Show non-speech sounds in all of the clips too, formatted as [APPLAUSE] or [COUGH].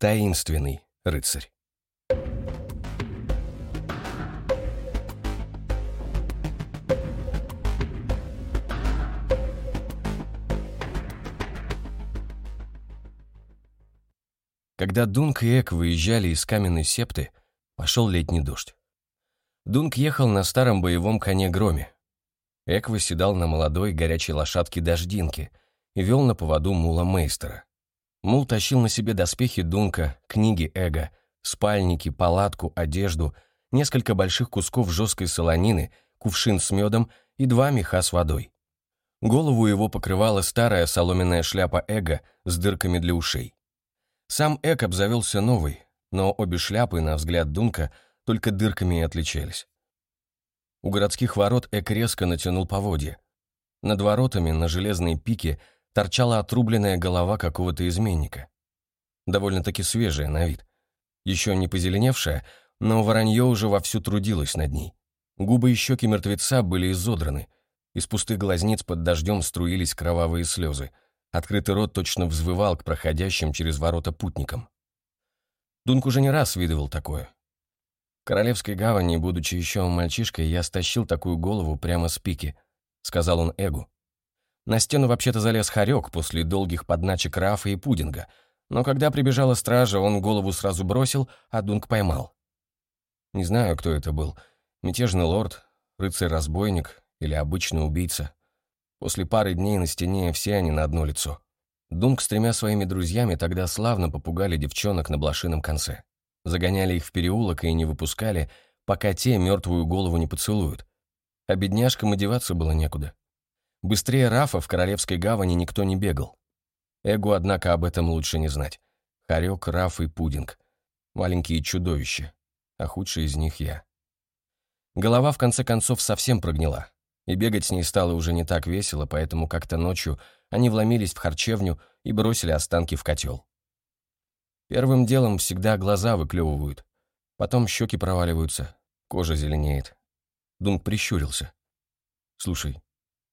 Таинственный рыцарь. Когда Дунк и Эк выезжали из каменной септы, пошел летний дождь. Дунк ехал на старом боевом коне Громе. Эк выседал на молодой горячей лошадке Дождинке и вел на поводу мула Мейстера. Мул тащил на себе доспехи Дунка, книги Эга, спальники, палатку, одежду, несколько больших кусков жесткой солонины, кувшин с медом и два меха с водой. Голову его покрывала старая соломенная шляпа Эга с дырками для ушей. Сам Эк обзавелся новой, но обе шляпы, на взгляд Дунка, только дырками и отличались. У городских ворот Эк резко натянул поводья. Над воротами на железной пике торчала отрубленная голова какого-то изменника. Довольно-таки свежая на вид. Еще не позеленевшая, но воронье уже вовсю трудилось над ней. Губы и щеки мертвеца были изодраны. Из пустых глазниц под дождем струились кровавые слезы — Открытый рот точно взвывал к проходящим через ворота путникам. Дунк уже не раз видывал такое. В Королевской гавани, будучи еще мальчишкой, я стащил такую голову прямо с пики, сказал он Эгу. На стену вообще-то залез хорек после долгих подначек Рафа и Пудинга, но когда прибежала стража, он голову сразу бросил, а Дунк поймал. Не знаю, кто это был, мятежный лорд, рыцарь-разбойник или обычный убийца. После пары дней на стене все они на одно лицо. Дунк с тремя своими друзьями тогда славно попугали девчонок на блошином конце. Загоняли их в переулок и не выпускали, пока те мертвую голову не поцелуют. А бедняжкам одеваться было некуда. Быстрее Рафа в Королевской гавани никто не бегал. Эгу, однако, об этом лучше не знать. Харек, Раф и Пудинг. Маленькие чудовища. А худший из них я. Голова, в конце концов, совсем прогнила и бегать с ней стало уже не так весело, поэтому как-то ночью они вломились в харчевню и бросили останки в котел. Первым делом всегда глаза выклевывают, потом щеки проваливаются, кожа зеленеет. Дунк прищурился. «Слушай,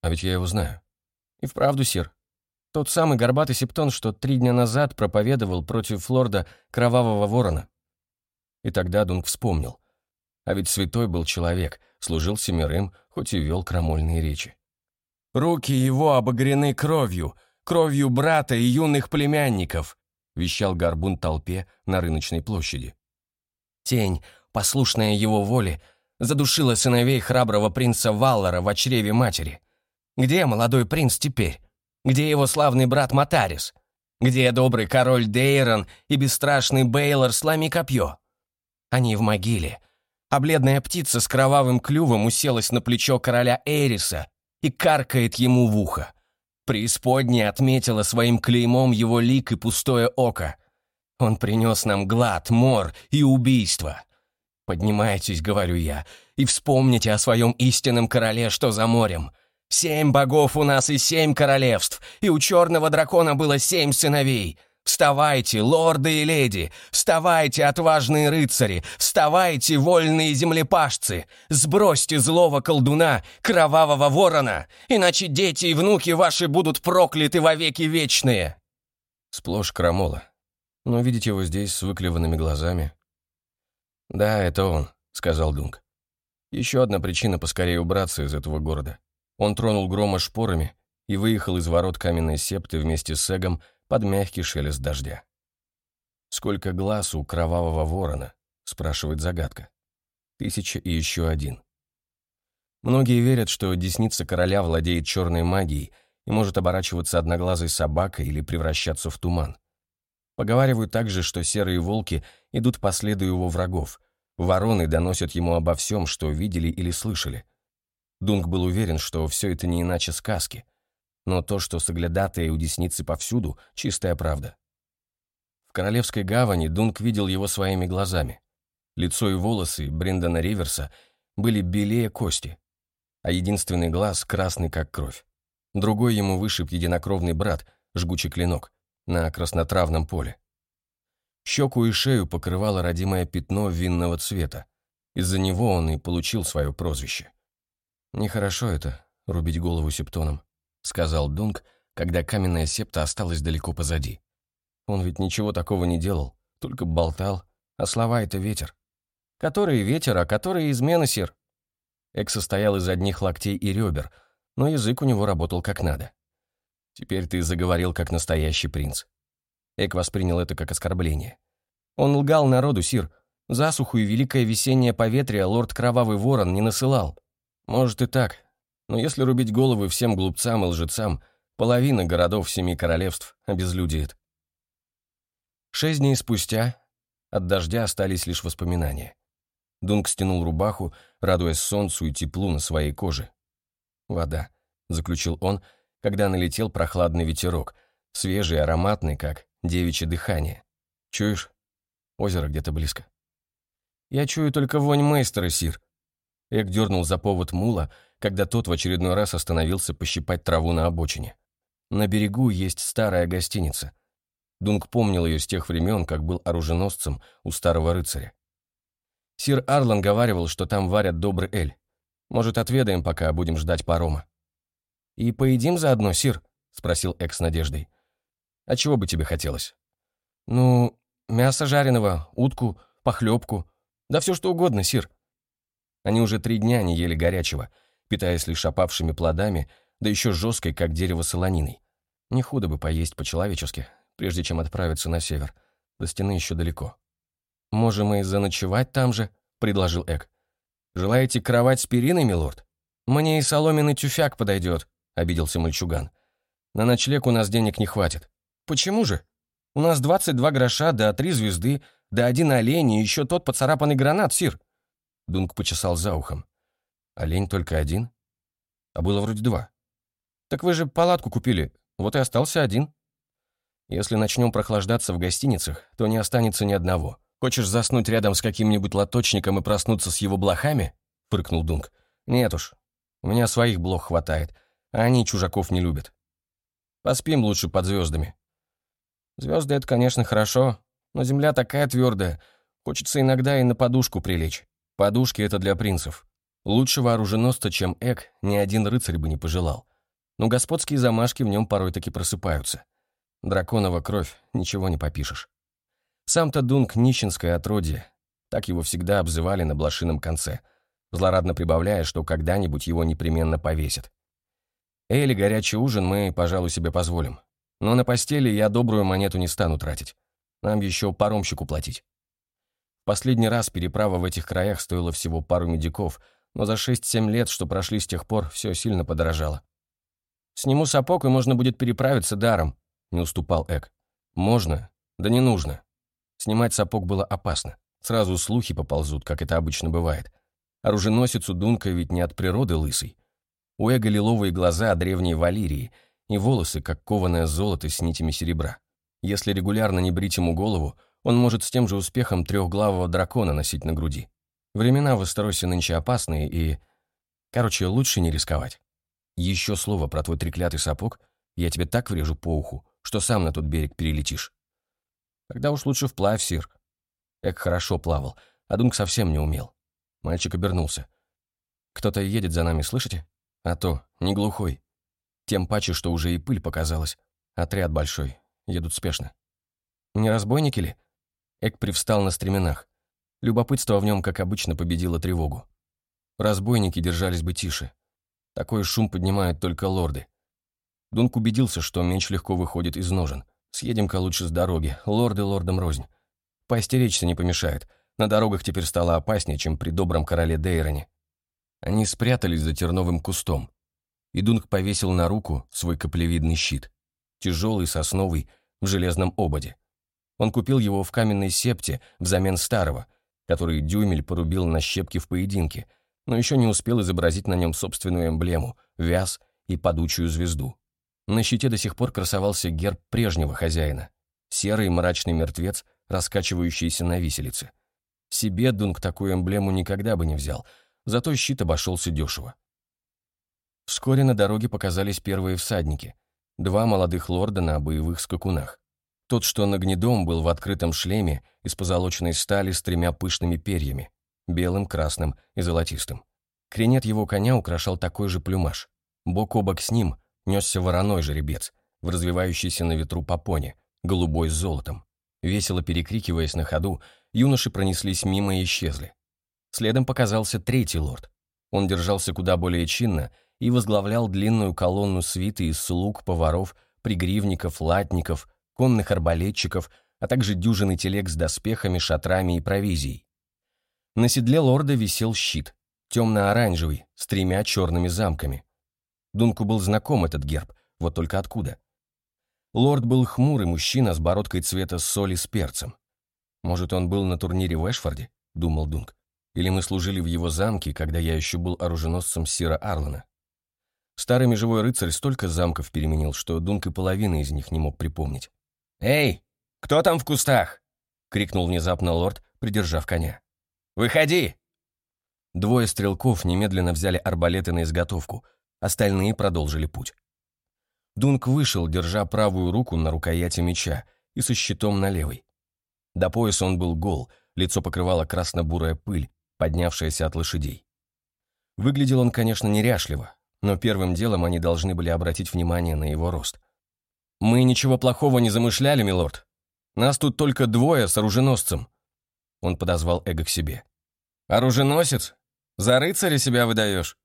а ведь я его знаю». «И вправду, сир. Тот самый горбатый септон, что три дня назад проповедовал против лорда Кровавого Ворона». И тогда Дунк вспомнил. А ведь святой был человек, служил семерым, хоть и вел крамольные речи. «Руки его обогрены кровью, кровью брата и юных племянников», вещал горбун толпе на рыночной площади. Тень, послушная его воле, задушила сыновей храброго принца Валлара в чреве матери. Где молодой принц теперь? Где его славный брат Матарис? Где добрый король Дейрон и бесстрашный Бейлор слами копье? Они в могиле, а бледная птица с кровавым клювом уселась на плечо короля Эриса и каркает ему в ухо. Преисподняя отметила своим клеймом его лик и пустое око. Он принес нам глад, мор и убийство. Поднимайтесь, говорю я, и вспомните о своем истинном короле, что за морем. Семь богов у нас и семь королевств, и у черного дракона было семь сыновей. Вставайте, лорды и леди! Вставайте, отважные рыцари! Вставайте, вольные землепашцы! Сбросьте злого колдуна, кровавого ворона, иначе дети и внуки ваши будут прокляты во веки вечные!» Сплошь крамола. Но видеть его здесь с выклеванными глазами... «Да, это он», — сказал Дунк. Еще одна причина поскорее убраться из этого города. Он тронул грома шпорами и выехал из ворот каменной септы вместе с Эгом, под мягкий шелест дождя. «Сколько глаз у кровавого ворона?» — спрашивает загадка. «Тысяча и еще один». Многие верят, что десница короля владеет черной магией и может оборачиваться одноглазой собакой или превращаться в туман. Поговаривают также, что серые волки идут по следу его врагов, вороны доносят ему обо всем, что видели или слышали. Дунк был уверен, что все это не иначе сказки — но то, что соглядатые у десницы повсюду, чистая правда. В Королевской гавани Дунк видел его своими глазами. Лицо и волосы Бриндона Риверса были белее кости, а единственный глаз красный, как кровь. Другой ему вышиб единокровный брат, жгучий клинок, на краснотравном поле. Щеку и шею покрывало родимое пятно винного цвета. Из-за него он и получил свое прозвище. Нехорошо это, рубить голову септоном сказал Дунк, когда каменная септа осталась далеко позади. Он ведь ничего такого не делал, только болтал, а слова — это ветер. Который ветер, а который измена, сир. Эк состоял из одних локтей и ребер, но язык у него работал как надо. Теперь ты заговорил как настоящий принц. Эк воспринял это как оскорбление. Он лгал народу, сир. Засуху и великое весеннее поветрие лорд Кровавый Ворон не насылал. Может и так, но если рубить головы всем глупцам и лжецам, половина городов Семи Королевств обезлюдеет. Шесть дней спустя от дождя остались лишь воспоминания. Дунк стянул рубаху, радуясь солнцу и теплу на своей коже. «Вода», — заключил он, когда налетел прохладный ветерок, свежий, ароматный, как девичье дыхание. «Чуешь? Озеро где-то близко». «Я чую только вонь мейстера, сир». Эк дернул за повод мула, когда тот в очередной раз остановился пощипать траву на обочине. На берегу есть старая гостиница. Дунк помнил ее с тех времен, как был оруженосцем у старого рыцаря. Сир Арлан говаривал, что там варят добрый эль. Может, отведаем, пока будем ждать парома. «И поедим заодно, сир?» — спросил Эк с надеждой. «А чего бы тебе хотелось?» «Ну, мясо жареного, утку, похлебку. Да все что угодно, сир». Они уже три дня не ели горячего, питаясь лишь опавшими плодами, да еще жесткой, как дерево солониной. Не худо бы поесть по-человечески, прежде чем отправиться на север. До стены еще далеко. «Можем и заночевать там же», — предложил Эк. «Желаете кровать с периной, милорд?» «Мне и соломенный тюфяк подойдет», — обиделся мальчуган. «На ночлег у нас денег не хватит». «Почему же? У нас 22 гроша, да три звезды, да один олень и еще тот поцарапанный гранат, сир». Дунк почесал за ухом. «Олень только один?» «А было вроде два». «Так вы же палатку купили, вот и остался один». «Если начнем прохлаждаться в гостиницах, то не останется ни одного. Хочешь заснуть рядом с каким-нибудь лоточником и проснуться с его блохами?» — фыркнул Дунк. «Нет уж. У меня своих блох хватает, а они чужаков не любят. Поспим лучше под звездами». «Звезды — это, конечно, хорошо, но земля такая твердая, хочется иногда и на подушку прилечь. Подушки — это для принцев. Лучшего оруженосца, чем Эк, ни один рыцарь бы не пожелал. Но господские замашки в нем порой таки просыпаются. Драконова кровь, ничего не попишешь. Сам-то Дунк нищенское отродье. Так его всегда обзывали на блошином конце, злорадно прибавляя, что когда-нибудь его непременно повесят. Эли горячий ужин мы, пожалуй, себе позволим. Но на постели я добрую монету не стану тратить. Нам еще паромщику платить. Последний раз переправа в этих краях стоила всего пару медиков, но за 6-7 лет, что прошли с тех пор, все сильно подорожало. «Сниму сапог, и можно будет переправиться даром», — не уступал Эк. «Можно, да не нужно. Снимать сапог было опасно. Сразу слухи поползут, как это обычно бывает. Оруженосец у Дунка ведь не от природы лысый. У Эго лиловые глаза древней Валирии и волосы, как кованое золото с нитями серебра. Если регулярно не брить ему голову, он может с тем же успехом трехглавого дракона носить на груди. Времена в Эстеросе нынче опасные и... Короче, лучше не рисковать. Еще слово про твой треклятый сапог, я тебе так врежу по уху, что сам на тот берег перелетишь. Тогда уж лучше вплавь, сир. Эк хорошо плавал, а Дунк совсем не умел. Мальчик обернулся. Кто-то едет за нами, слышите? А то, не глухой. Тем паче, что уже и пыль показалась. Отряд большой, едут спешно. Не разбойники ли? Эк привстал на стременах. Любопытство в нем, как обычно, победило тревогу. Разбойники держались бы тише. Такой шум поднимают только лорды. Дунк убедился, что меч легко выходит из ножен. Съедем-ка лучше с дороги, лорды лордом рознь. Поостеречься не помешает. На дорогах теперь стало опаснее, чем при добром короле Дейроне. Они спрятались за терновым кустом. И Дунк повесил на руку свой каплевидный щит. Тяжелый, сосновый, в железном ободе. Он купил его в каменной септе взамен старого, который Дюмель порубил на щепки в поединке, но еще не успел изобразить на нем собственную эмблему, вяз и падучую звезду. На щите до сих пор красовался герб прежнего хозяина. Серый мрачный мертвец, раскачивающийся на виселице. Себе Дунк такую эмблему никогда бы не взял, зато щит обошелся дешево. Вскоре на дороге показались первые всадники. Два молодых лорда на боевых скакунах. Тот, что на гнедом, был в открытом шлеме из позолоченной стали с тремя пышными перьями — белым, красным и золотистым. Кренет его коня украшал такой же плюмаж. Бок о бок с ним несся вороной жеребец в развивающейся на ветру попоне, голубой с золотом. Весело перекрикиваясь на ходу, юноши пронеслись мимо и исчезли. Следом показался третий лорд. Он держался куда более чинно и возглавлял длинную колонну свиты из слуг, поваров, пригривников, латников, конных арбалетчиков, а также дюжины телег с доспехами, шатрами и провизией. На седле лорда висел щит, темно-оранжевый, с тремя черными замками. Дунку был знаком этот герб, вот только откуда. Лорд был хмурый мужчина с бородкой цвета соли с перцем. Может, он был на турнире в Эшфорде, думал Дунк. Или мы служили в его замке, когда я еще был оруженосцем Сира Арлана. Старый межевой рыцарь столько замков переменил, что Дунк и половины из них не мог припомнить. «Эй, кто там в кустах?» — крикнул внезапно лорд, придержав коня. «Выходи!» Двое стрелков немедленно взяли арбалеты на изготовку, остальные продолжили путь. Дунк вышел, держа правую руку на рукояти меча и со щитом на левой. До пояса он был гол, лицо покрывало красно-бурая пыль, поднявшаяся от лошадей. Выглядел он, конечно, неряшливо, но первым делом они должны были обратить внимание на его рост. «Мы ничего плохого не замышляли, милорд. Нас тут только двое с оруженосцем». Он подозвал Эго к себе. «Оруженосец? За рыцаря себя выдаешь?»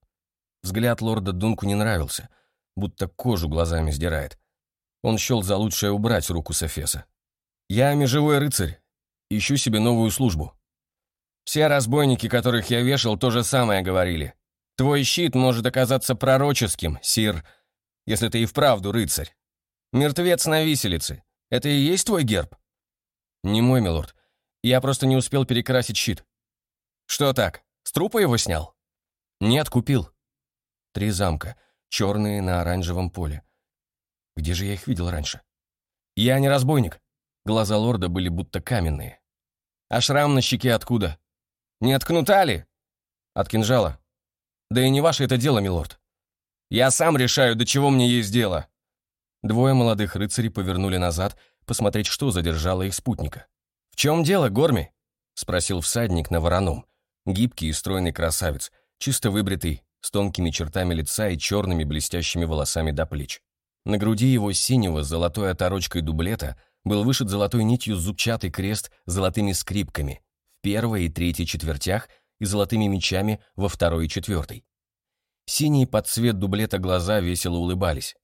Взгляд лорда Дунку не нравился — будто кожу глазами сдирает. Он счел за лучшее убрать руку с Эфеса. «Я межевой рыцарь. Ищу себе новую службу». Все разбойники, которых я вешал, то же самое говорили. Твой щит может оказаться пророческим, сир, если ты и вправду рыцарь. Мертвец на виселице. Это и есть твой герб? Не мой, милорд. Я просто не успел перекрасить щит. Что так, с трупа его снял? Нет, купил. Три замка черные на оранжевом поле. Где же я их видел раньше? Я не разбойник. Глаза лорда были будто каменные. А шрам на щеке откуда? Не от кнута ли? От кинжала. Да и не ваше это дело, милорд. Я сам решаю, до чего мне есть дело. Двое молодых рыцарей повернули назад, посмотреть, что задержало их спутника. «В чем дело, Горми?» — спросил всадник на вороном. Гибкий и стройный красавец, чисто выбритый, с тонкими чертами лица и черными блестящими волосами до плеч. На груди его синего с золотой оторочкой дублета был вышит золотой нитью зубчатый крест с золотыми скрипками в первой и третьей четвертях и золотыми мечами во второй и четвертой. Синие под цвет дублета глаза весело улыбались.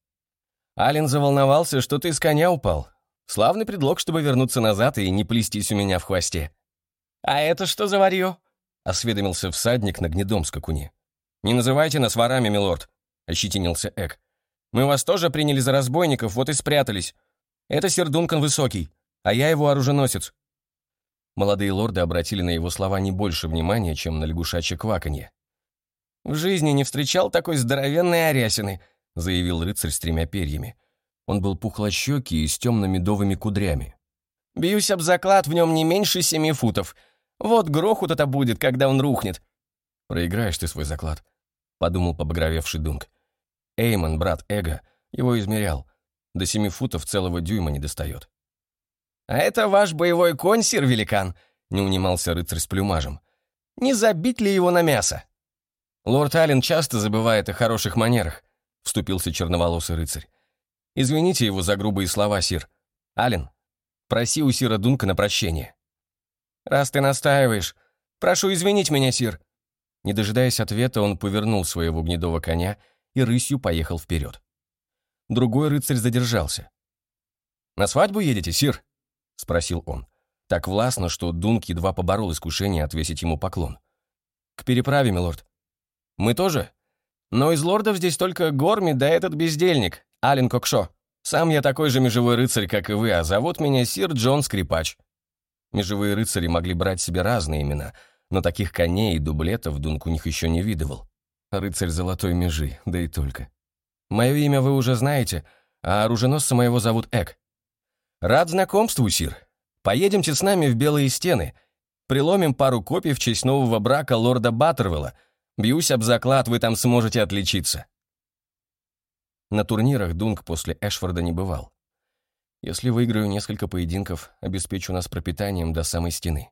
«Ален заволновался, что ты с коня упал. Славный предлог, чтобы вернуться назад и не плестись у меня в хвосте». «А это что за варьё?» — осведомился всадник на гнедом скакуне. «Не называйте нас ворами, милорд», — ощетинился Эк. «Мы вас тоже приняли за разбойников, вот и спрятались. Это сир Дункан Высокий, а я его оруженосец». Молодые лорды обратили на его слова не больше внимания, чем на лягушачье кваканье. «В жизни не встречал такой здоровенной арясины», — заявил рыцарь с тремя перьями. Он был пухлощекий и с темно-медовыми кудрями. «Бьюсь об заклад, в нем не меньше семи футов. Вот грохот это будет, когда он рухнет. «Проиграешь ты свой заклад», — подумал побагровевший Дунк. Эймон, брат Эго, его измерял. До семи футов целого дюйма не достает. «А это ваш боевой конь, сир-великан?» — не унимался рыцарь с плюмажем. «Не забить ли его на мясо?» «Лорд Аллен часто забывает о хороших манерах», — вступился черноволосый рыцарь. «Извините его за грубые слова, сир. Аллен, проси у сира Дунка на прощение». «Раз ты настаиваешь, прошу извинить меня, сир», не дожидаясь ответа, он повернул своего гнедого коня и рысью поехал вперед. Другой рыцарь задержался. «На свадьбу едете, сир?» — спросил он. Так властно, что Дунк едва поборол искушение отвесить ему поклон. «К переправе, милорд». «Мы тоже?» «Но из лордов здесь только Горми да этот бездельник, Ален Кокшо. Сам я такой же межевой рыцарь, как и вы, а зовут меня сир Джон Скрипач». Межевые рыцари могли брать себе разные имена — но таких коней и дублетов Дунк у них еще не видывал. Рыцарь золотой межи, да и только. Мое имя вы уже знаете, а оруженосца моего зовут Эк. Рад знакомству, Сир. Поедемте с нами в Белые Стены. Приломим пару копий в честь нового брака лорда Баттервелла. Бьюсь об заклад, вы там сможете отличиться. На турнирах Дунк после Эшфорда не бывал. Если выиграю несколько поединков, обеспечу нас пропитанием до самой стены.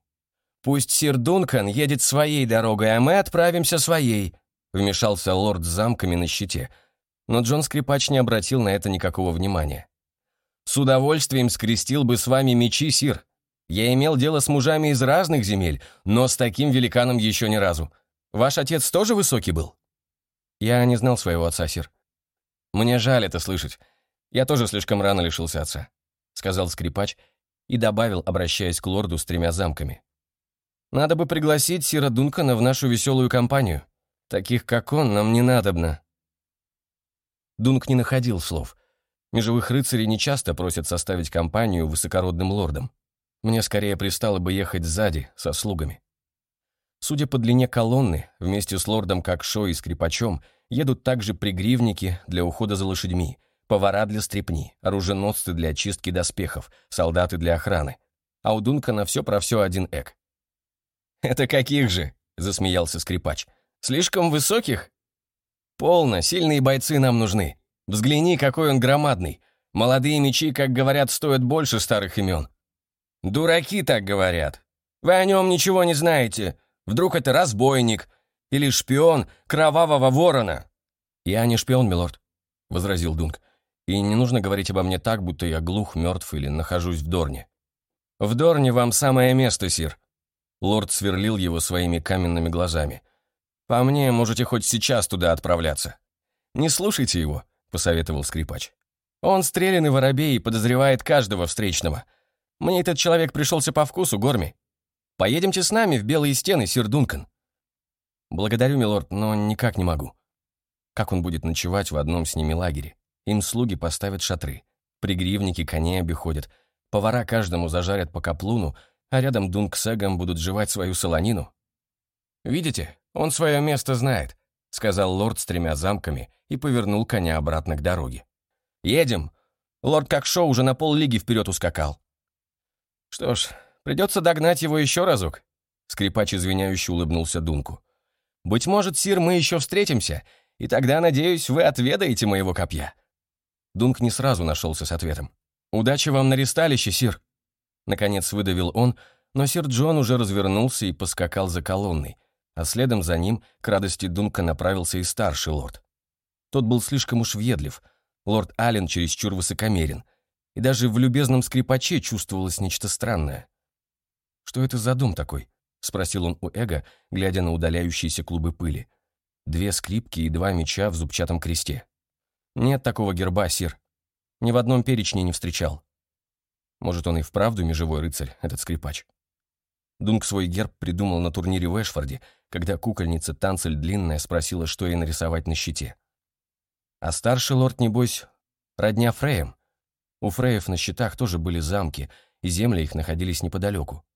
«Пусть сир Дункан едет своей дорогой, а мы отправимся своей», вмешался лорд с замками на щите. Но Джон Скрипач не обратил на это никакого внимания. «С удовольствием скрестил бы с вами мечи, сир. Я имел дело с мужами из разных земель, но с таким великаном еще ни разу. Ваш отец тоже высокий был?» Я не знал своего отца, сир. Мне жаль это слышать. Я тоже слишком рано лишился отца, сказал скрипач и добавил, обращаясь к лорду с тремя замками. Надо бы пригласить Сира Дункана в нашу веселую компанию. Таких, как он, нам не надобно. Дунк не находил слов. Межевых рыцарей не часто просят составить компанию высокородным лордам. Мне скорее пристало бы ехать сзади, со слугами. Судя по длине колонны, вместе с лордом Кокшо и скрипачом едут также пригривники для ухода за лошадьми, повара для стрепни, оруженосцы для очистки доспехов, солдаты для охраны. А у Дункана все про все один эк. «Это каких же?» — засмеялся скрипач. «Слишком высоких?» «Полно, сильные бойцы нам нужны. Взгляни, какой он громадный. Молодые мечи, как говорят, стоят больше старых имен». «Дураки так говорят. Вы о нем ничего не знаете. Вдруг это разбойник или шпион кровавого ворона?» «Я не шпион, милорд», — возразил Дунк. «И не нужно говорить обо мне так, будто я глух, мертв или нахожусь в Дорне». «В Дорне вам самое место, сир», Лорд сверлил его своими каменными глазами. «По мне, можете хоть сейчас туда отправляться». «Не слушайте его», — посоветовал скрипач. «Он стрелянный воробей и подозревает каждого встречного. Мне этот человек пришелся по вкусу, Горми. Поедемте с нами в Белые стены, сир Дункан». «Благодарю, милорд, но никак не могу». Как он будет ночевать в одном с ними лагере? Им слуги поставят шатры, пригривники коней обиходят, повара каждому зажарят по каплуну, а рядом Дунк с Эгом будут жевать свою солонину. «Видите, он свое место знает», — сказал лорд с тремя замками и повернул коня обратно к дороге. «Едем. Лорд как шоу уже на поллиги вперед ускакал». «Что ж, придется догнать его еще разок», — скрипач извиняюще улыбнулся Дунку. «Быть может, сир, мы еще встретимся, и тогда, надеюсь, вы отведаете моего копья». Дунк не сразу нашелся с ответом. «Удачи вам на ресталище, сир», Наконец выдавил он, но сир Джон уже развернулся и поскакал за колонной, а следом за ним, к радости Дунка, направился и старший лорд. Тот был слишком уж въедлив, лорд Аллен чересчур высокомерен, и даже в любезном скрипаче чувствовалось нечто странное. «Что это за дом такой?» — спросил он у Эго, глядя на удаляющиеся клубы пыли. Две скрипки и два меча в зубчатом кресте. «Нет такого герба, сир. Ни в одном перечне не встречал. Может, он и вправду межевой рыцарь, этот скрипач. Дунк свой герб придумал на турнире в Эшфорде, когда кукольница Танцель Длинная спросила, что ей нарисовать на щите. А старший лорд, небось, родня Фреем. У Фреев на щитах тоже были замки, и земли их находились неподалеку.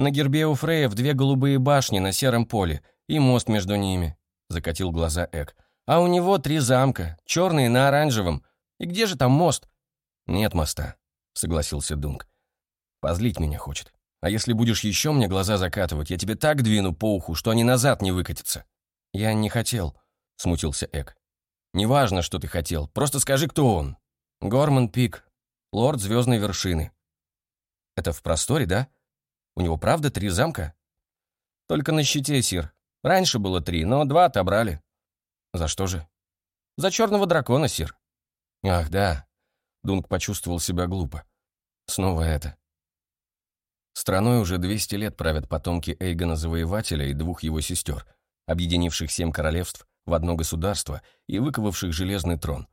На гербе у Фреев две голубые башни на сером поле и мост между ними, закатил глаза Эк. А у него три замка, черные на оранжевом. И где же там мост? Нет моста. — согласился Дунк. «Позлить меня хочет. А если будешь еще мне глаза закатывать, я тебе так двину по уху, что они назад не выкатятся». «Я не хотел», — смутился Эк. «Неважно, что ты хотел, просто скажи, кто он». «Горман Пик, лорд Звездной Вершины». «Это в просторе, да? У него правда три замка?» «Только на щите, Сир. Раньше было три, но два отобрали». «За что же?» «За черного дракона, Сир». «Ах, да. Дунк почувствовал себя глупо. Снова это. Страной уже 200 лет правят потомки Эйгона Завоевателя и двух его сестер, объединивших семь королевств в одно государство и выковавших железный трон.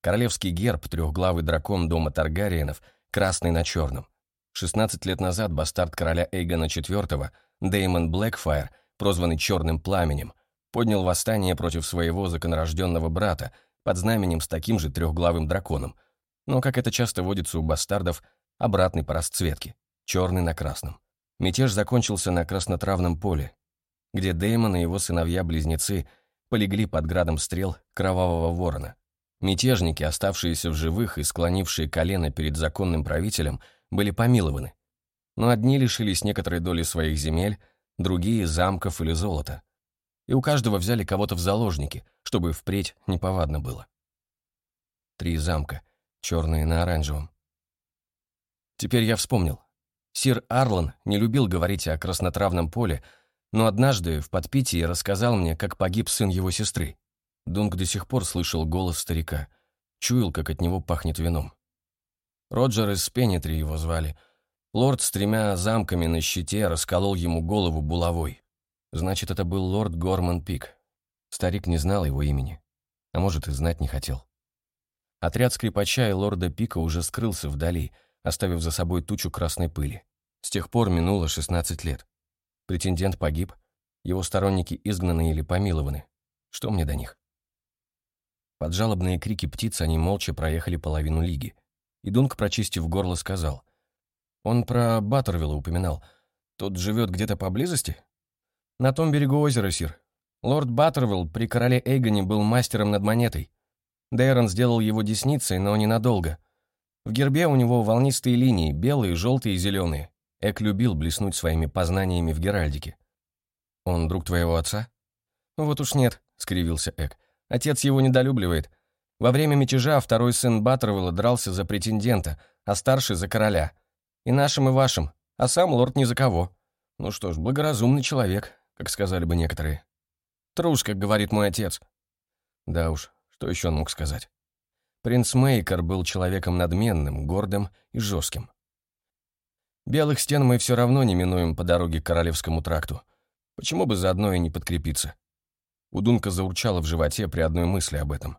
Королевский герб, трехглавый дракон дома Таргариенов, красный на черном. 16 лет назад бастард короля Эйгона IV, Деймон Блэкфайр, прозванный Черным Пламенем, поднял восстание против своего законорожденного брата под знаменем с таким же трехглавым драконом, но, как это часто водится у бастардов, обратный по расцветке, черный на красном. Мятеж закончился на краснотравном поле, где Деймон и его сыновья-близнецы полегли под градом стрел кровавого ворона. Мятежники, оставшиеся в живых и склонившие колено перед законным правителем, были помилованы. Но одни лишились некоторой доли своих земель, другие — замков или золота. И у каждого взяли кого-то в заложники, чтобы впредь неповадно было. Три замка — черные на оранжевом. Теперь я вспомнил. Сир Арлан не любил говорить о краснотравном поле, но однажды в подпитии рассказал мне, как погиб сын его сестры. Дунк до сих пор слышал голос старика, чуял, как от него пахнет вином. Роджер из Пенетри его звали. Лорд с тремя замками на щите расколол ему голову булавой. Значит, это был лорд Горман Пик. Старик не знал его имени. А может, и знать не хотел. Отряд скрипача и лорда Пика уже скрылся вдали, оставив за собой тучу красной пыли. С тех пор минуло 16 лет. Претендент погиб, его сторонники изгнаны или помилованы. Что мне до них? Под жалобные крики птиц они молча проехали половину лиги. И Дунк, прочистив горло, сказал. «Он про Баттервилла упоминал. Тот живет где-то поблизости?» «На том берегу озера, Сир. Лорд Баттервилл при короле Эйгоне был мастером над монетой. Дейрон сделал его десницей, но ненадолго. В гербе у него волнистые линии, белые, желтые и зеленые. Эк любил блеснуть своими познаниями в геральдике. «Он друг твоего отца?» «Вот уж нет», — скривился Эк. «Отец его недолюбливает. Во время мятежа второй сын Баттервилла дрался за претендента, а старший — за короля. И нашим, и вашим. А сам лорд ни за кого. Ну что ж, благоразумный человек, как сказали бы некоторые. Трус, как говорит мой отец». Да уж, что еще он мог сказать? Принц Мейкер был человеком надменным, гордым и жестким. Белых стен мы все равно не минуем по дороге к Королевскому тракту. Почему бы заодно и не подкрепиться? У Дунка заурчало в животе при одной мысли об этом.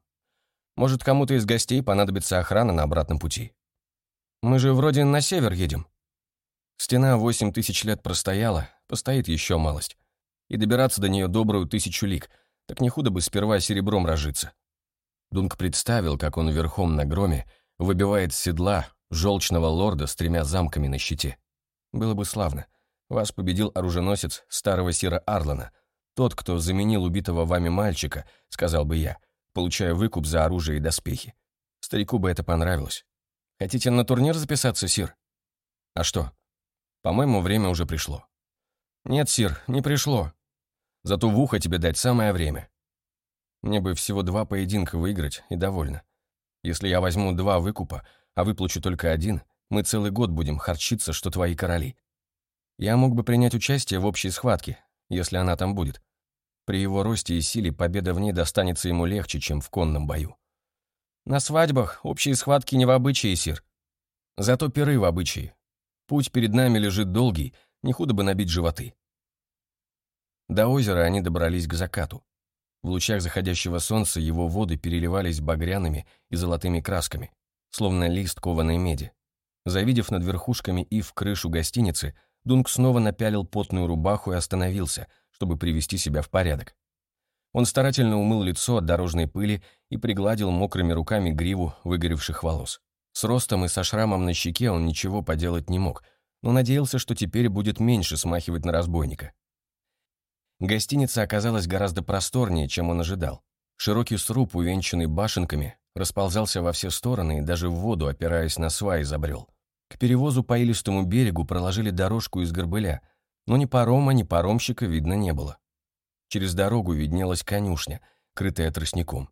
Может, кому-то из гостей понадобится охрана на обратном пути. Мы же вроде на север едем. Стена восемь тысяч лет простояла, постоит еще малость. И добираться до нее добрую тысячу лик, так не худо бы сперва серебром разжиться. Дунк представил, как он верхом на громе выбивает с седла желчного лорда с тремя замками на щите. Было бы славно. Вас победил оруженосец старого Сира Арлана, тот, кто заменил убитого вами мальчика, сказал бы я, получая выкуп за оружие и доспехи. Старику бы это понравилось. Хотите на турнир записаться, Сир? А что? По-моему, время уже пришло. Нет, Сир, не пришло. Зато в ухо тебе дать самое время. Мне бы всего два поединка выиграть, и довольно. Если я возьму два выкупа, а выплачу только один, мы целый год будем харчиться, что твои короли. Я мог бы принять участие в общей схватке, если она там будет. При его росте и силе победа в ней достанется ему легче, чем в конном бою. На свадьбах общие схватки не в обычае, сир. Зато пиры в обычае. Путь перед нами лежит долгий, не худо бы набить животы. До озера они добрались к закату. В лучах заходящего солнца его воды переливались багряными и золотыми красками, словно лист кованой меди. Завидев над верхушками и в крышу гостиницы, Дунк снова напялил потную рубаху и остановился, чтобы привести себя в порядок. Он старательно умыл лицо от дорожной пыли и пригладил мокрыми руками гриву выгоревших волос. С ростом и со шрамом на щеке он ничего поделать не мог, но надеялся, что теперь будет меньше смахивать на разбойника. Гостиница оказалась гораздо просторнее, чем он ожидал. Широкий сруб, увенчанный башенками, расползался во все стороны и даже в воду, опираясь на сваи, забрел. К перевозу по илистому берегу проложили дорожку из горбыля, но ни парома, ни паромщика видно не было. Через дорогу виднелась конюшня, крытая тростником.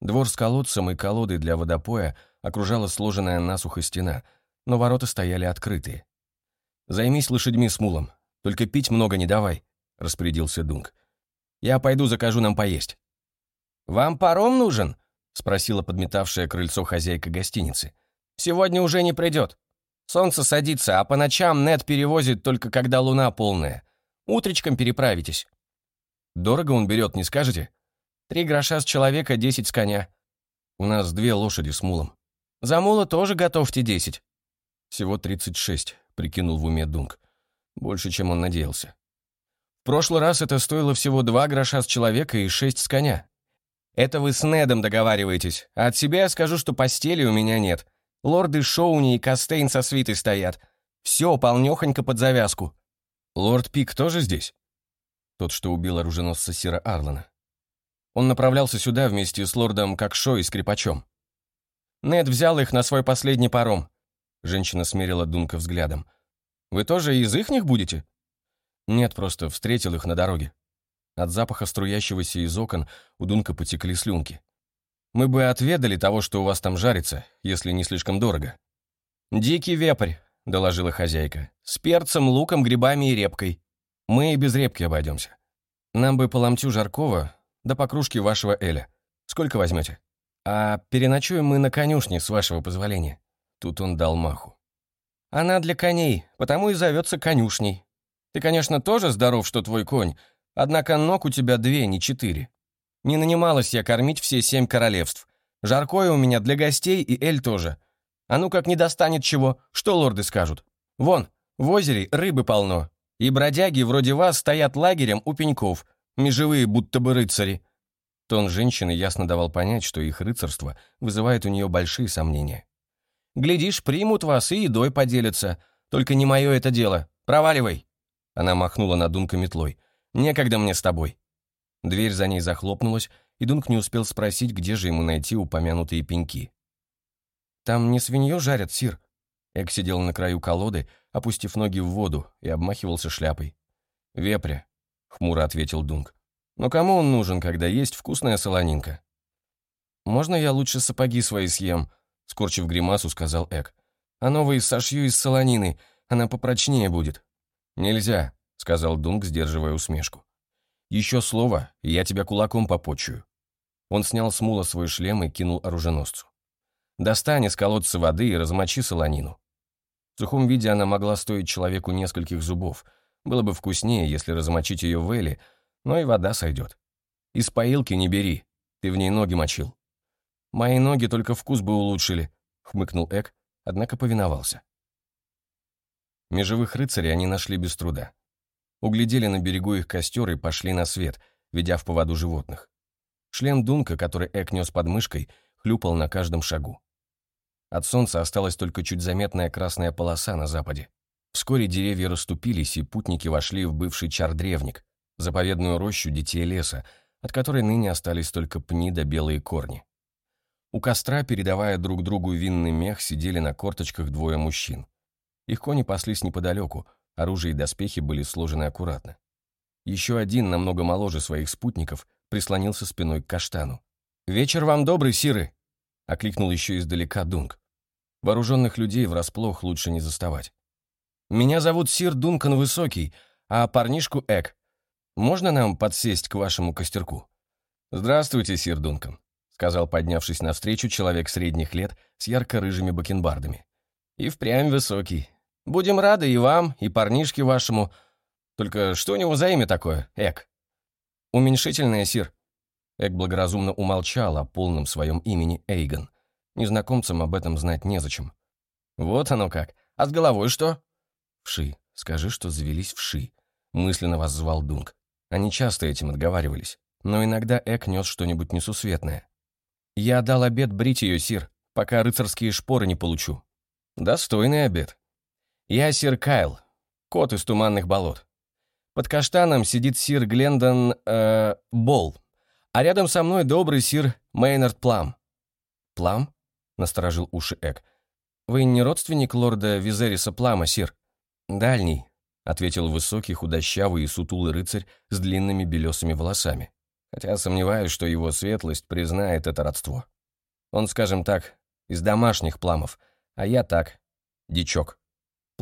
Двор с колодцем и колодой для водопоя окружала сложенная насухо стена, но ворота стояли открытые. «Займись лошадьми с мулом, только пить много не давай», распорядился Дунк. «Я пойду закажу нам поесть». «Вам паром нужен?» — спросила подметавшая крыльцо хозяйка гостиницы. «Сегодня уже не придет. Солнце садится, а по ночам Нет перевозит только когда луна полная. Утречком переправитесь». «Дорого он берет, не скажете?» «Три гроша с человека, десять с коня». «У нас две лошади с мулом». «За мула тоже готовьте десять». «Всего тридцать шесть», — прикинул в уме Дунк. Больше, чем он надеялся. В прошлый раз это стоило всего два гроша с человека и шесть с коня. Это вы с Недом договариваетесь, а от себя я скажу, что постели у меня нет. Лорды Шоуни и Кастейн со свитой стоят. Все, полнехонько под завязку. Лорд Пик тоже здесь? Тот, что убил оруженосца Сира Арлана. Он направлялся сюда вместе с лордом Кокшо и скрипачом. Нед взял их на свой последний паром. Женщина смерила Дунка взглядом. «Вы тоже из ихних будете?» Нет, просто встретил их на дороге. От запаха струящегося из окон у Дунка потекли слюнки. Мы бы отведали того, что у вас там жарится, если не слишком дорого. «Дикий вепрь», — доложила хозяйка, — «с перцем, луком, грибами и репкой. Мы и без репки обойдемся. Нам бы по ломтю жаркого, да по кружке вашего Эля. Сколько возьмете? А переночуем мы на конюшне, с вашего позволения». Тут он дал маху. Она для коней, потому и зовется конюшней. Ты, конечно, тоже здоров, что твой конь, однако ног у тебя две, не четыре. Не нанималась я кормить все семь королевств. Жаркое у меня для гостей и Эль тоже. А ну как не достанет чего, что лорды скажут? Вон, в озере рыбы полно, и бродяги вроде вас стоят лагерем у пеньков, межевые будто бы рыцари. Тон женщины ясно давал понять, что их рыцарство вызывает у нее большие сомнения. «Глядишь, примут вас и едой поделятся. Только не мое это дело. Проваливай!» Она махнула на Дунка метлой. «Некогда мне с тобой». Дверь за ней захлопнулась, и Дунк не успел спросить, где же ему найти упомянутые пеньки. «Там не свинью жарят, сир?» Эк сидел на краю колоды, опустив ноги в воду, и обмахивался шляпой. «Вепря», — хмуро ответил Дунк. Но кому он нужен, когда есть вкусная солонинка? «Можно я лучше сапоги свои съем?» — скорчив гримасу, сказал Эк. «А новые сошью из солонины, она попрочнее будет». «Нельзя», — сказал Дунк, сдерживая усмешку. «Еще слово, я тебя кулаком попочую». Он снял с мула свой шлем и кинул оруженосцу. «Достань из колодца воды и размочи солонину». В сухом виде она могла стоить человеку нескольких зубов. Было бы вкуснее, если размочить ее в эле, но и вода сойдет. Из поилки не бери, ты в ней ноги мочил. Мои ноги только вкус бы улучшили, хмыкнул Эк, однако повиновался. Межевых рыцарей они нашли без труда. Углядели на берегу их костер и пошли на свет, ведя в поводу животных. Шлем Дунка, который Эк нес под мышкой, хлюпал на каждом шагу. От солнца осталась только чуть заметная красная полоса на западе. Вскоре деревья расступились, и путники вошли в бывший чар-древник, заповедную рощу детей леса, от которой ныне остались только пни да белые корни. У костра, передавая друг другу винный мех, сидели на корточках двое мужчин. Их кони паслись неподалеку, оружие и доспехи были сложены аккуратно. Еще один, намного моложе своих спутников, прислонился спиной к каштану. «Вечер вам добрый, сиры!» — окликнул еще издалека Дунк. Вооруженных людей врасплох лучше не заставать. «Меня зовут Сир Дункан Высокий, а парнишку Эк. Можно нам подсесть к вашему костерку?» «Здравствуйте, сир Дункан», — сказал, поднявшись навстречу, человек средних лет с ярко-рыжими бакенбардами. «И впрямь высокий. Будем рады и вам, и парнишке вашему. Только что у него за имя такое, Эк?» «Уменьшительное, сир». Эк благоразумно умолчал о полном своем имени Эйгон. Незнакомцам об этом знать незачем. «Вот оно как. А с головой что?» «Вши. Скажи, что завелись вши», — мысленно вас звал Дунк. Они часто этим отговаривались, но иногда Эк нес что-нибудь несусветное. «Я дал обед брить ее, сир, пока рыцарские шпоры не получу». «Достойный обед». «Я сир Кайл, кот из туманных болот. Под каштаном сидит сир Глендон... Э, Болл, а рядом со мной добрый сир Мейнард Плам». «Плам?» — насторожил уши Эк. «Вы не родственник лорда Визериса Плама, сир?» «Дальний, — ответил высокий, худощавый и сутулый рыцарь с длинными белесыми волосами. Хотя сомневаюсь, что его светлость признает это родство. Он, скажем так, из домашних пламов, а я так, дичок.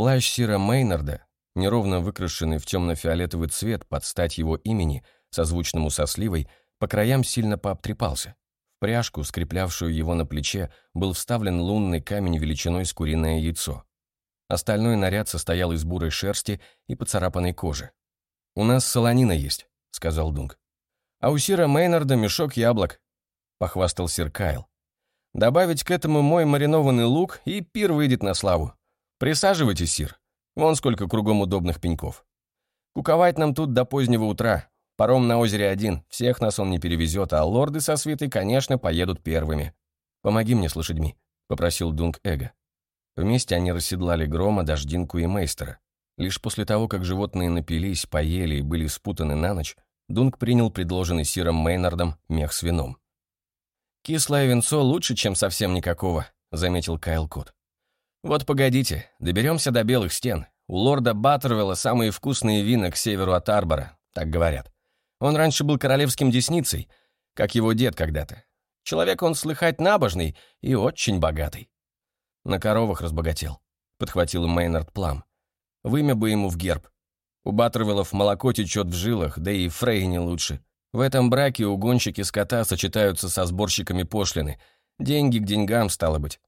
Плащ Сира Мейнарда, неровно выкрашенный в темно-фиолетовый цвет под стать его имени, созвучному со сливой, по краям сильно пообтрепался. В пряжку, скреплявшую его на плече, был вставлен лунный камень величиной с куриное яйцо. Остальной наряд состоял из бурой шерсти и поцарапанной кожи. «У нас солонина есть», — сказал Дунк. «А у Сира Мейнарда мешок яблок», — похвастал Сир Кайл. «Добавить к этому мой маринованный лук, и пир выйдет на славу. Присаживайтесь, Сир. Вон сколько кругом удобных пеньков. Куковать нам тут до позднего утра. Паром на озере один, всех нас он не перевезет, а лорды со свитой, конечно, поедут первыми. Помоги мне с лошадьми», — попросил Дунк Эго. Вместе они расседлали Грома, Дождинку и Мейстера. Лишь после того, как животные напились, поели и были спутаны на ночь, Дунк принял предложенный Сиром Мейнардом мех с вином. «Кислое винцо лучше, чем совсем никакого», — заметил Кайл Кот. «Вот погодите, доберемся до белых стен. У лорда Баттервелла самые вкусные вина к северу от Арбора, так говорят. Он раньше был королевским десницей, как его дед когда-то. Человек он слыхать набожный и очень богатый. На коровах разбогател», — подхватил Мейнард Плам. «Вымя бы ему в герб. У Баттервиллов молоко течет в жилах, да и Фрей не лучше. В этом браке угонщики скота сочетаются со сборщиками пошлины. Деньги к деньгам, стало быть.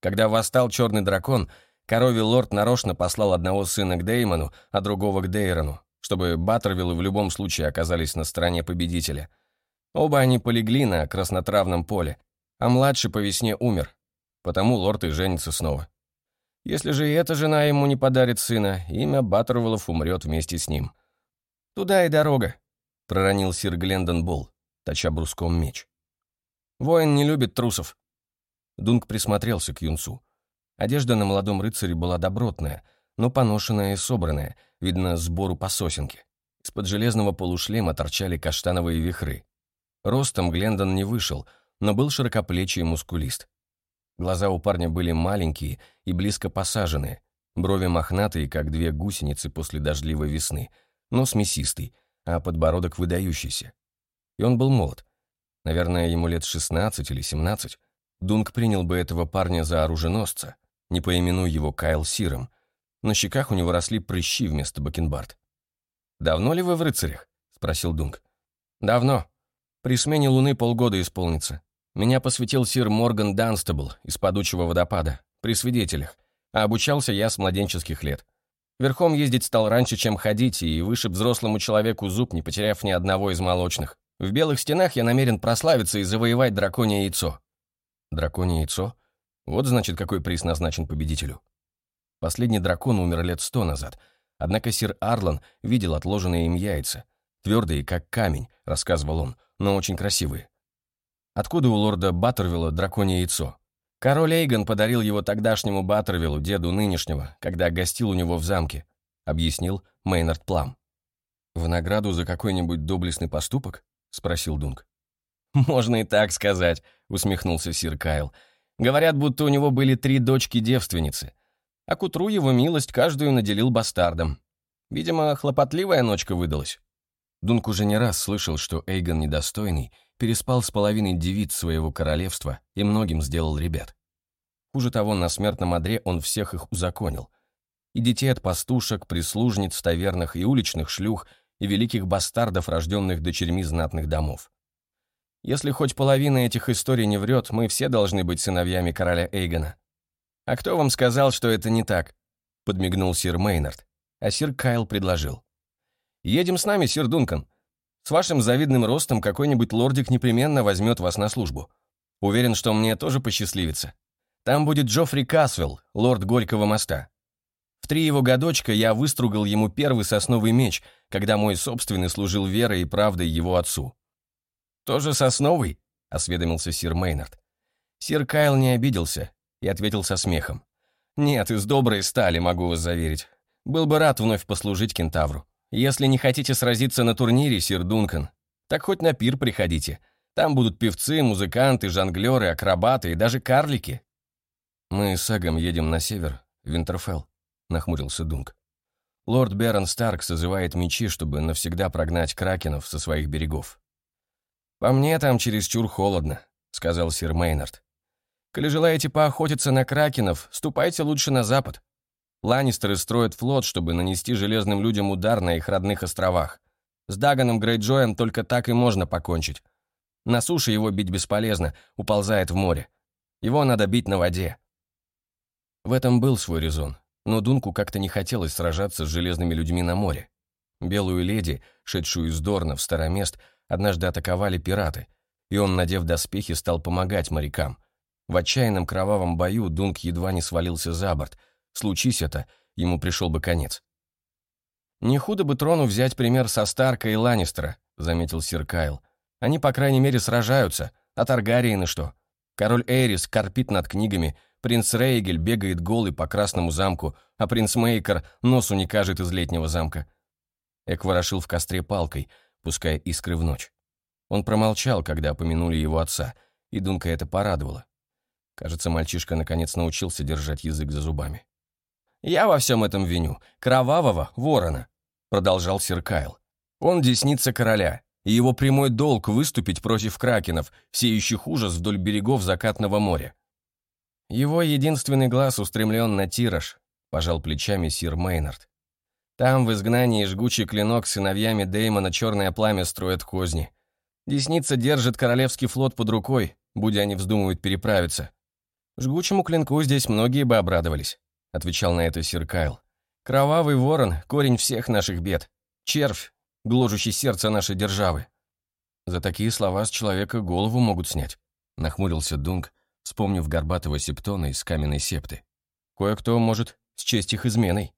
Когда восстал черный дракон, Коровий лорд нарочно послал одного сына к Деймону, а другого к Дейрону, чтобы Баттервиллы в любом случае оказались на стороне победителя. Оба они полегли на краснотравном поле, а младший по весне умер, потому лорд и женится снова. Если же и эта жена ему не подарит сына, имя Баттервиллов умрет вместе с ним. «Туда и дорога», — проронил сир Глендон Болл, точа бруском меч. «Воин не любит трусов». Дунк присмотрелся к юнцу. Одежда на молодом рыцаре была добротная, но поношенная и собранная, видно, сбору по сосенке. Из-под железного полушлема торчали каштановые вихры. Ростом Глендон не вышел, но был широкоплечий и мускулист. Глаза у парня были маленькие и близко посаженные, брови мохнатые, как две гусеницы после дождливой весны, но смесистый, а подбородок выдающийся. И он был молод. Наверное, ему лет 16 или 17. Дунк принял бы этого парня за оруженосца, не поименуя его Кайл Сиром. На щеках у него росли прыщи вместо бакенбард. «Давно ли вы в рыцарях?» — спросил Дунк. «Давно», при смене луны полгода исполнится. Меня посвятил сир Морган Данстабл из падучего водопада, при свидетелях, а обучался я с младенческих лет. Верхом ездить стал раньше, чем ходить, и вышиб взрослому человеку зуб, не потеряв ни одного из молочных. В белых стенах я намерен прославиться и завоевать драконье яйцо. Драконье яйцо? Вот, значит, какой приз назначен победителю. Последний дракон умер лет сто назад, однако сир Арлан видел отложенные им яйца. Твердые, как камень, рассказывал он, но очень красивые. Откуда у лорда Баттервилла драконье яйцо? Король Эйгон подарил его тогдашнему Баттервиллу, деду нынешнего, когда гостил у него в замке, объяснил Мейнард Плам. «В награду за какой-нибудь доблестный поступок?» — спросил Дунк. [LAUGHS] «Можно и так сказать», — усмехнулся сир Кайл. «Говорят, будто у него были три дочки-девственницы. А к утру его милость каждую наделил бастардом. Видимо, хлопотливая ночка выдалась. Дунк уже не раз слышал, что Эйгон недостойный переспал с половиной девиц своего королевства и многим сделал ребят. Хуже того, на смертном одре он всех их узаконил. И детей от пастушек, прислужниц, тавернах и уличных шлюх, и великих бастардов, рожденных дочерьми знатных домов. Если хоть половина этих историй не врет, мы все должны быть сыновьями короля Эйгона. «А кто вам сказал, что это не так?» — подмигнул сир Мейнард, а сир Кайл предложил. Едем с нами, сир Дункан. С вашим завидным ростом какой-нибудь лордик непременно возьмет вас на службу. Уверен, что мне тоже посчастливится. Там будет Джоффри Касвелл, лорд Горького моста. В три его годочка я выстругал ему первый сосновый меч, когда мой собственный служил верой и правдой его отцу. «Тоже сосновый?» — осведомился сир Мейнард. Сир Кайл не обиделся и ответил со смехом. «Нет, из доброй стали, могу вас заверить. Был бы рад вновь послужить кентавру. Если не хотите сразиться на турнире, сир Дункан, так хоть на пир приходите. Там будут певцы, музыканты, жонглеры, акробаты и даже карлики». «Мы с Эгом едем на север, Винтерфелл», — нахмурился Дунк. «Лорд Берон Старк созывает мечи, чтобы навсегда прогнать кракенов со своих берегов». «По мне там чересчур холодно», — сказал сир Мейнард. «Коли желаете поохотиться на кракенов, ступайте лучше на запад. Ланнистеры строят флот, чтобы нанести железным людям удар на их родных островах. С Даганом Грейджоем только так и можно покончить. На суше его бить бесполезно, уползает в море. Его надо бить на воде. В этом был свой резон, но Дунку как-то не хотелось сражаться с железными людьми на море. Белую леди, шедшую из Дорна в Старомест, однажды атаковали пираты, и он, надев доспехи, стал помогать морякам. В отчаянном кровавом бою Дунк едва не свалился за борт — Случись это, ему пришел бы конец. «Не худо бы трону взять пример со Старка и Ланнистера», — заметил сир Кайл. «Они, по крайней мере, сражаются. А Таргариены что? Король Эрис корпит над книгами, принц Рейгель бегает голый по Красному замку, а принц Мейкер носу не кажет из летнего замка». Эк ворошил в костре палкой, пуская искры в ночь. Он промолчал, когда упомянули его отца, и Дунка это порадовало. Кажется, мальчишка наконец научился держать язык за зубами. «Я во всем этом виню. Кровавого ворона», — продолжал сир Кайл. «Он десница короля, и его прямой долг выступить против кракенов, сеющих ужас вдоль берегов закатного моря. Его единственный глаз устремлен на тираж», — пожал плечами сир Мейнард. «Там, в изгнании, жгучий клинок сыновьями Деймона черное пламя строят козни. Десница держит королевский флот под рукой, будь они вздумают переправиться. Жгучему клинку здесь многие бы обрадовались. отвечал на это сир Кайл. «Кровавый ворон — корень всех наших бед. Червь, гложущий сердце нашей державы». «За такие слова с человека голову могут снять», — нахмурился Дунк, вспомнив горбатого септона из каменной септы. «Кое-кто может счесть их изменой».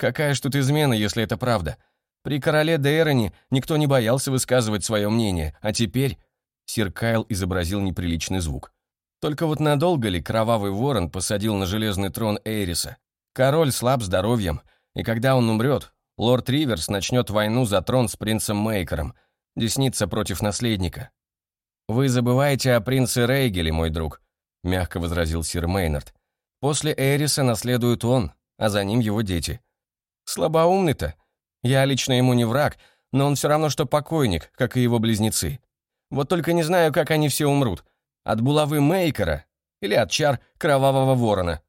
«Какая ж тут измена, если это правда? При короле Дейроне никто не боялся высказывать свое мнение, а теперь...» Сир Кайл изобразил неприличный звук. «Только вот надолго ли кровавый ворон посадил на железный трон Эйриса? Король слаб здоровьем, и когда он умрет, лорд Риверс начнет войну за трон с принцем Мейкером, десница против наследника. «Вы забываете о принце Рейгеле, мой друг», — мягко возразил сир Мейнард. «После Эриса наследует он, а за ним его дети. Слабоумный-то. Я лично ему не враг, но он все равно что покойник, как и его близнецы. Вот только не знаю, как они все умрут. От булавы Мейкера или от чар кровавого ворона».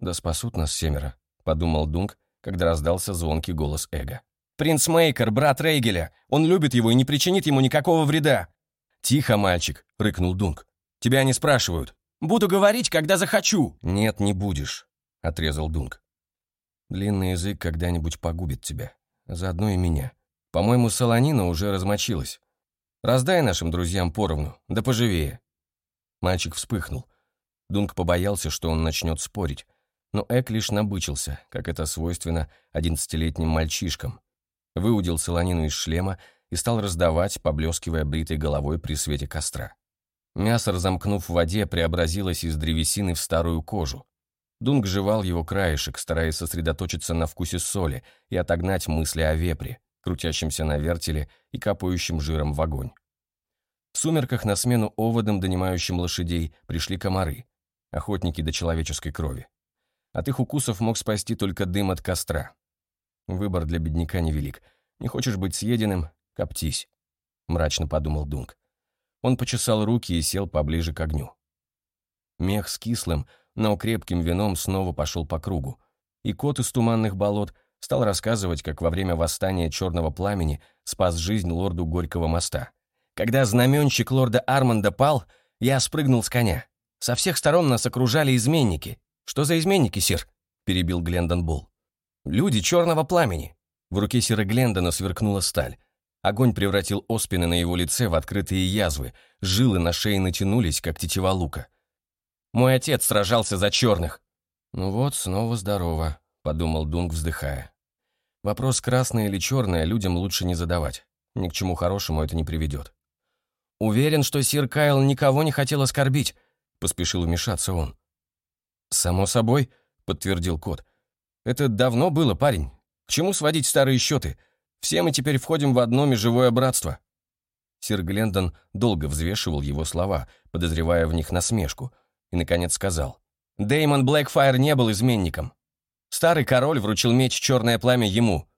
«Да спасут нас семеро», — подумал Дунк, когда раздался звонкий голос Эго. «Принц Мейкер, брат Рейгеля. Он любит его и не причинит ему никакого вреда. «Тихо, мальчик», — рыкнул Дунк. «Тебя не спрашивают». «Буду говорить, когда захочу». «Нет, не будешь», — отрезал Дунк. «Длинный язык когда-нибудь погубит тебя. Заодно и меня. По-моему, солонина уже размочилась. Раздай нашим друзьям поровну, да поживее». Мальчик вспыхнул. Дунк побоялся, что он начнет спорить, но Эк лишь набычился, как это свойственно одиннадцатилетним мальчишкам. Выудил солонину из шлема и стал раздавать, поблескивая бритой головой при свете костра. Мясо, разомкнув в воде, преобразилось из древесины в старую кожу. Дунг жевал его краешек, стараясь сосредоточиться на вкусе соли и отогнать мысли о вепре, крутящемся на вертеле и капающем жиром в огонь. В сумерках на смену оводам, донимающим лошадей, пришли комары, охотники до человеческой крови. От их укусов мог спасти только дым от костра. Выбор для бедняка невелик. Не хочешь быть съеденным «Коптись», — мрачно подумал Дунк. Он почесал руки и сел поближе к огню. Мех с кислым, но крепким вином снова пошел по кругу, и кот из туманных болот стал рассказывать, как во время восстания Черного Пламени спас жизнь лорду Горького моста. Когда знаменщик лорда Арманда пал, я спрыгнул с коня. Со всех сторон нас окружали изменники. «Что за изменники, сир?» — перебил Глендон Булл. «Люди Черного Пламени». В руке сира Глендона сверкнула сталь. Огонь превратил оспины на его лице в открытые язвы, жилы на шее натянулись, как тетива лука. «Мой отец сражался за черных!» «Ну вот, снова здорово», — подумал Дунг, вздыхая. «Вопрос, красное или черное, людям лучше не задавать. Ни к чему хорошему это не приведет». «Уверен, что сир Кайл никого не хотел оскорбить», — поспешил вмешаться он. «Само собой», — подтвердил кот. «Это давно было, парень. К чему сводить старые счеты? Все мы теперь входим в одно межевое братство». Сир Глендон долго взвешивал его слова, подозревая в них насмешку, и, наконец, сказал. Деймон Блэкфайр не был изменником. Старый король вручил меч «Черное пламя» ему,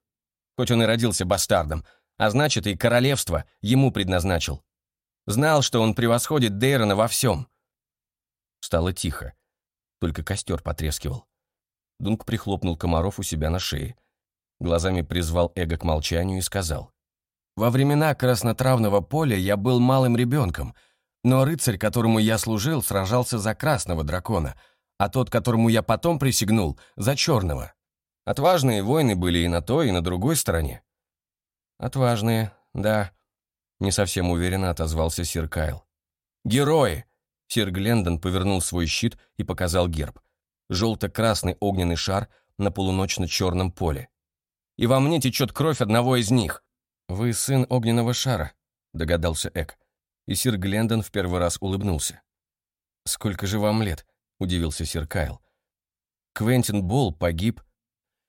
хоть он и родился бастардом, а значит, и королевство ему предназначил. Знал, что он превосходит Дейрона во всем. Стало тихо, только костер потрескивал. Дунк прихлопнул комаров у себя на шее. Глазами призвал эго к молчанию и сказал. «Во времена краснотравного поля я был малым ребенком, но рыцарь, которому я служил, сражался за красного дракона, а тот, которому я потом присягнул, за черного. Отважные войны были и на той, и на другой стороне». «Отважные, да», — не совсем уверенно отозвался сир Кайл. «Герои!» — сир Глендон повернул свой щит и показал герб. Желто-красный огненный шар на полуночно-черном поле и во мне течет кровь одного из них». «Вы сын огненного шара», — догадался Эк. И сир Глендон в первый раз улыбнулся. «Сколько же вам лет?» — удивился сир Кайл. «Квентин Болл погиб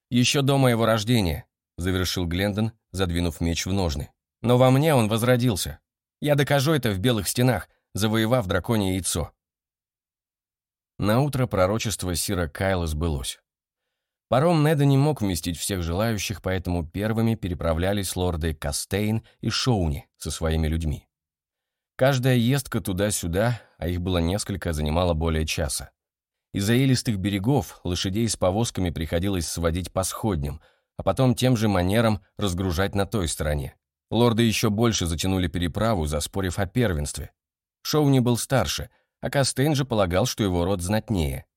еще до моего рождения», — завершил Глендон, задвинув меч в ножны. «Но во мне он возродился. Я докажу это в белых стенах, завоевав драконье яйцо». Наутро пророчество сира Кайла сбылось. Паром Неда не мог вместить всех желающих, поэтому первыми переправлялись лорды Кастейн и Шоуни со своими людьми. Каждая ездка туда-сюда, а их было несколько, занимала более часа. Из-за илистых берегов лошадей с повозками приходилось сводить по сходням, а потом тем же манером разгружать на той стороне. Лорды еще больше затянули переправу, заспорив о первенстве. Шоуни был старше, а Кастейн же полагал, что его род знатнее.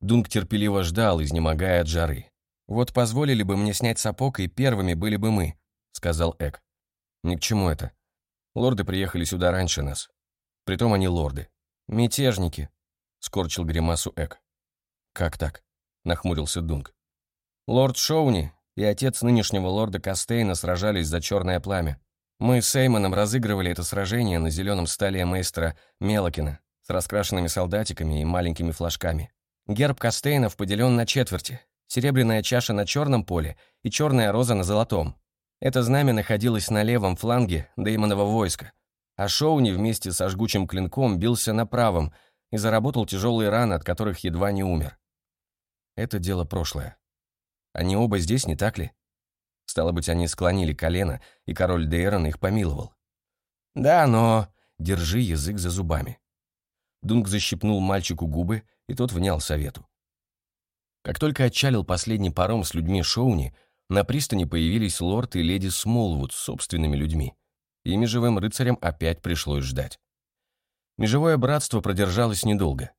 Дунк терпеливо ждал, изнемогая от жары. «Вот позволили бы мне снять сапог, и первыми были бы мы», — сказал Эк. «Ни к чему это. Лорды приехали сюда раньше нас. Притом они лорды. Мятежники», — скорчил гримасу Эк. «Как так?» — нахмурился Дунк. «Лорд Шоуни и отец нынешнего лорда Кастейна сражались за черное пламя. Мы с Эймоном разыгрывали это сражение на зеленом столе мейстера Мелокина с раскрашенными солдатиками и маленькими флажками. Герб Кастейнов поделен на четверти. Серебряная чаша на черном поле и черная роза на золотом. Это знамя находилось на левом фланге Деймонова войска, а Шоуни вместе со жгучим клинком бился на правом и заработал тяжелые раны, от которых едва не умер. Это дело прошлое. Они оба здесь, не так ли? Стало быть, они склонили колено, и король Дейрон их помиловал. Да, но... Держи язык за зубами. Дунк защипнул мальчику губы, и тот внял совету. Как только отчалил последний паром с людьми Шоуни, на пристани появились лорд и леди Смолвуд с собственными людьми, и межевым рыцарям опять пришлось ждать. Межевое братство продержалось недолго.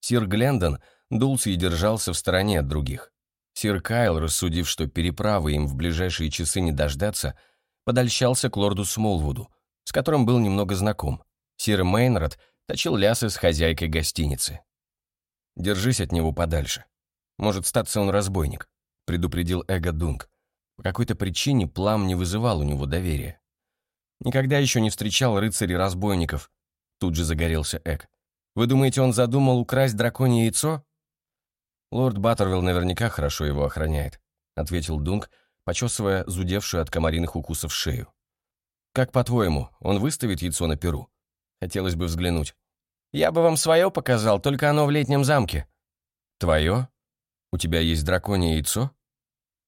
Сир Глендон дулся и держался в стороне от других. Сир Кайл, рассудив, что переправы им в ближайшие часы не дождаться, подольщался к лорду Смолвуду, с которым был немного знаком. Сир Мейнрод точил лясы с хозяйкой гостиницы. «Держись от него подальше. Может, статься он разбойник», — предупредил Эго Дунк. Какой-то причине Плам не вызывал у него доверия. «Никогда еще не встречал рыцарей-разбойников», — тут же загорелся Эк. «Вы думаете, он задумал украсть драконье яйцо?» «Лорд Баттервилл наверняка хорошо его охраняет», — ответил Дунк, почесывая зудевшую от комариных укусов шею. «Как по-твоему, он выставит яйцо на перу? Хотелось бы взглянуть». «Я бы вам свое показал, только оно в летнем замке». «Твое? У тебя есть драконье яйцо?»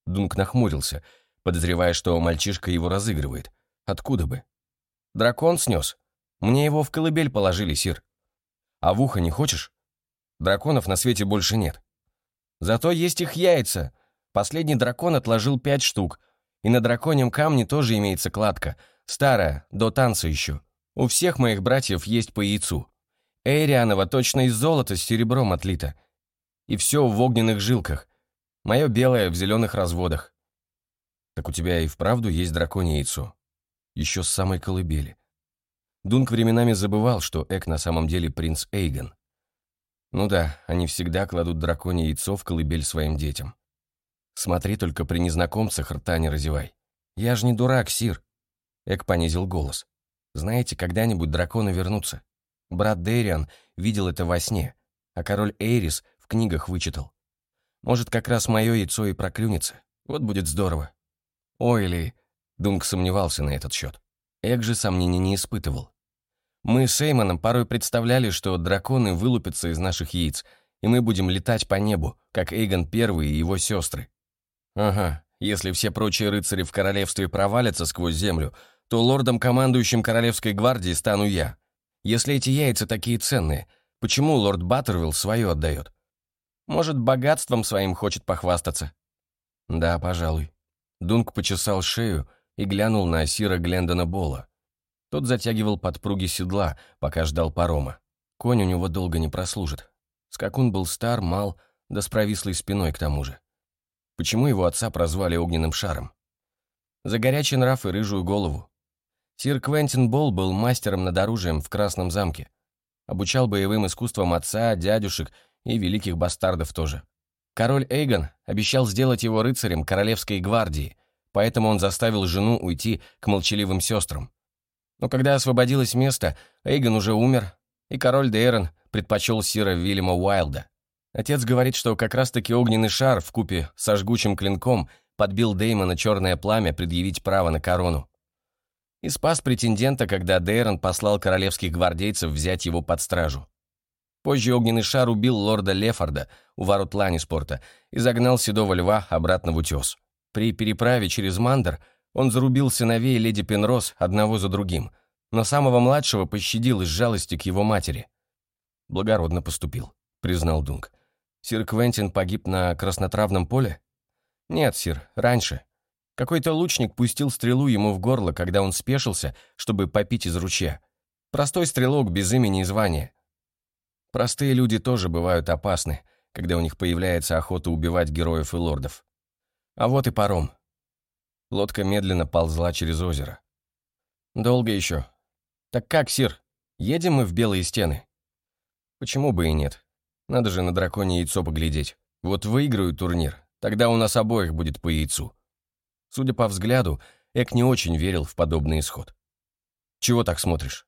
Дунк нахмурился, подозревая, что мальчишка его разыгрывает. Откуда бы? «Дракон снес. Мне его в колыбель положили, сир». «А в ухо не хочешь? Драконов на свете больше нет. Зато есть их яйца. Последний дракон отложил пять штук. И на драконьем камне тоже имеется кладка. Старая, до танца еще. У всех моих братьев есть по яйцу. Эйрианова точно из золота с серебром отлита. И все в огненных жилках. Мое белое в зеленых разводах. Так у тебя и вправду есть драконье яйцо. Еще с самой колыбели. Дунк временами забывал, что Эк на самом деле принц Эйгон. Ну да, они всегда кладут драконье яйцо в колыбель своим детям. Смотри, только при незнакомцах рта не разевай. Я же не дурак, Сир. Эк понизил голос. Знаете, когда-нибудь драконы вернутся. Брат Дэриан видел это во сне, а король Эйрис в книгах вычитал. Может, как раз мое яйцо и проклюнется. Вот будет здорово. Ой, ли... Дунк сомневался на этот счет. Эк же сомнений не испытывал. Мы с Эймоном порой представляли, что драконы вылупятся из наших яиц, и мы будем летать по небу, как Эйгон Первый и его сестры. Ага, если все прочие рыцари в королевстве провалятся сквозь землю, то лордом-командующим королевской гвардии стану я. Если эти яйца такие ценные, почему лорд Баттервилл свое отдает? Может, богатством своим хочет похвастаться? Да, пожалуй. Дунк почесал шею и глянул на Асира Глендона Бола. Тот затягивал подпруги седла, пока ждал парома. Конь у него долго не прослужит. Скакун был стар, мал, да с провислой спиной к тому же. Почему его отца прозвали огненным шаром? За горячий нрав и рыжую голову. Сир Квентин Болл был мастером над оружием в Красном замке. Обучал боевым искусствам отца, дядюшек и великих бастардов тоже. Король Эйгон обещал сделать его рыцарем королевской гвардии, поэтому он заставил жену уйти к молчаливым сестрам. Но когда освободилось место, Эйгон уже умер, и король Дейрон предпочел Сира Вильяма Уайлда. Отец говорит, что как раз-таки огненный шар в купе со жгучим клинком подбил Деймона черное пламя предъявить право на корону. И спас претендента, когда Дейрон послал королевских гвардейцев взять его под стражу. Позже огненный шар убил лорда Лефорда у ворот Ланиспорта и загнал седого льва обратно в утес. При переправе через Мандер он зарубил сыновей леди Пенрос одного за другим, но самого младшего пощадил из жалости к его матери. «Благородно поступил», — признал Дунк. «Сир Квентин погиб на краснотравном поле?» «Нет, сир, раньше. Какой-то лучник пустил стрелу ему в горло, когда он спешился, чтобы попить из ручья. Простой стрелок без имени и звания. Простые люди тоже бывают опасны, когда у них появляется охота убивать героев и лордов. А вот и паром. Лодка медленно ползла через озеро. Долго еще. Так как, Сир, едем мы в белые стены? Почему бы и нет? Надо же на драконье яйцо поглядеть. Вот выиграю турнир, тогда у нас обоих будет по яйцу. Судя по взгляду, Эк не очень верил в подобный исход. Чего так смотришь?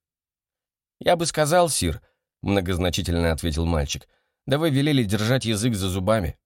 Я бы сказал, Сир, многозначительно ответил мальчик. Да вы велели держать язык за зубами.